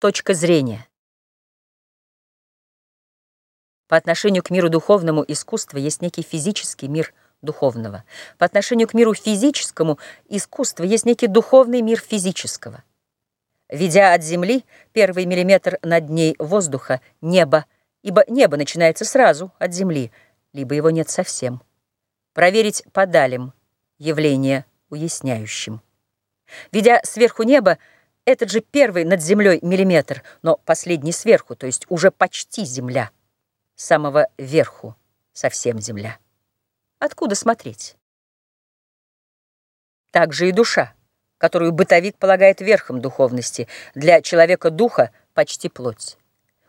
Точка зрения. По отношению к миру духовному искусство есть некий физический мир духовного. По отношению к миру физическому искусство есть некий духовный мир физического. Ведя от земли первый миллиметр над ней воздуха, небо, ибо небо начинается сразу от земли, либо его нет совсем. Проверить подалим явление уясняющим. Ведя сверху неба, этот же первый над землей миллиметр, но последний сверху, то есть уже почти земля. Самого верху совсем земля. Откуда смотреть? Так же и душа, которую бытовик полагает верхом духовности, для человека духа почти плоть.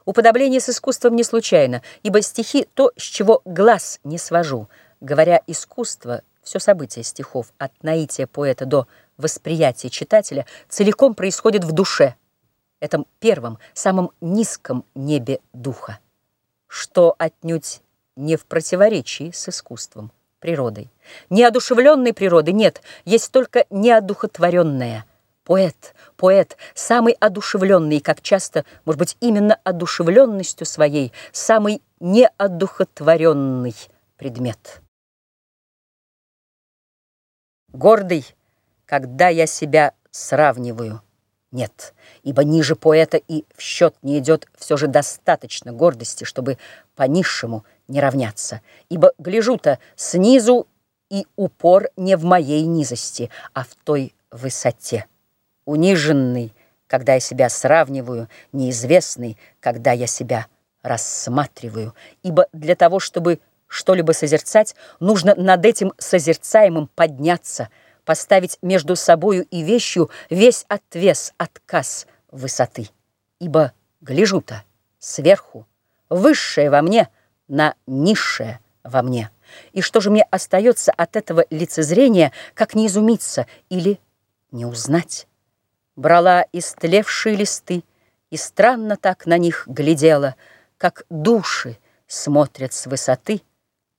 Уподобление с искусством не случайно, ибо стихи — то, с чего глаз не свожу. Говоря искусство, все событие стихов, от наития поэта до восприятие читателя целиком происходит в душе, этом первом, самом низком небе духа, что отнюдь не в противоречии с искусством, природой. Неодушевленной природы нет, есть только неодухотворенная. Поэт, поэт, самый одушевленный, как часто, может быть, именно одушевленностью своей, самый неодухотворенный предмет. Гордый когда я себя сравниваю. Нет, ибо ниже поэта и в счет не идет все же достаточно гордости, чтобы по низшему не равняться. Ибо гляжу-то снизу, и упор не в моей низости, а в той высоте. Униженный, когда я себя сравниваю, неизвестный, когда я себя рассматриваю. Ибо для того, чтобы что-либо созерцать, нужно над этим созерцаемым подняться – поставить между собою и вещью весь отвес, отказ высоты. Ибо гляжу-то сверху, высшее во мне на низшее во мне. И что же мне остается от этого лицезрения, как не изумиться или не узнать? Брала истлевшие листы и странно так на них глядела, как души смотрят с высоты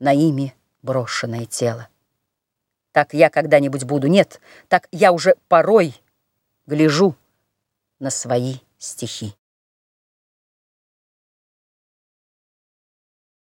на ими брошенное тело. Так я когда-нибудь буду, нет, так я уже порой гляжу на свои стихи.